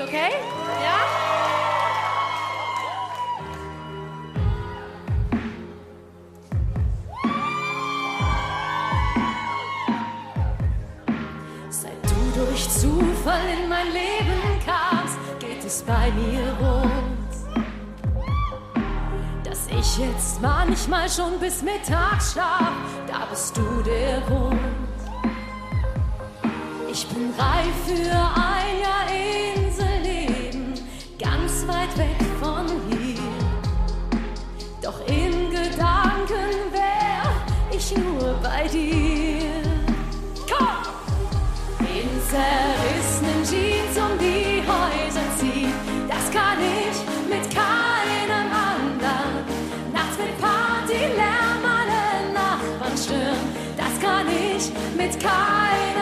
Lied, okay? Ja? durch Zufall in mein Leben kamst, geht es bei mir rund. Dass ich jetzt manchmal schon bis Mittag schlaf, da bist du der Grund. In zerrissenen Jeans um die Häuser ziehen, das kann ich mit keinem anderen. Nachts mit Partylärm alle Nachbarn stören, das kann ich mit keinem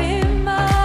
in my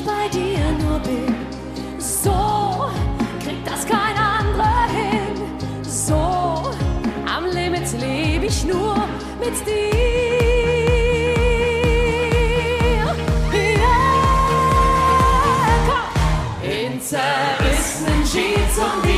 ich bei dir nur bin. So kriegt das kein anderer hin. So am Limit lebe ich nur mit dir. zerrissenen Jeans und